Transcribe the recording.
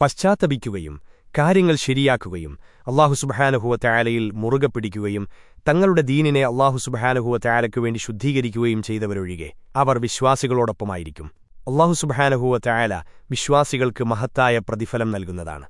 പശ്ചാത്തപിക്കുകയും കാര്യങ്ങൾ ശരിയാക്കുകയും അള്ളാഹു സുബഹാനുഹുവ തയാലയിൽ മുറുകെ പിടിക്കുകയും തങ്ങളുടെ ദീനിനെ അള്ളാഹു സുബഹാനുഹുവ തയാലയ്ക്കു വേണ്ടി ശുദ്ധീകരിക്കുകയും ചെയ്തവരൊഴികെ അവർ വിശ്വാസികളോടൊപ്പമായിരിക്കും. അള്ളാഹു സുബഹാനുഹുവ തയാല വിശ്വാസികൾക്ക് മഹത്തായ പ്രതിഫലം നൽകുന്നതാണ്.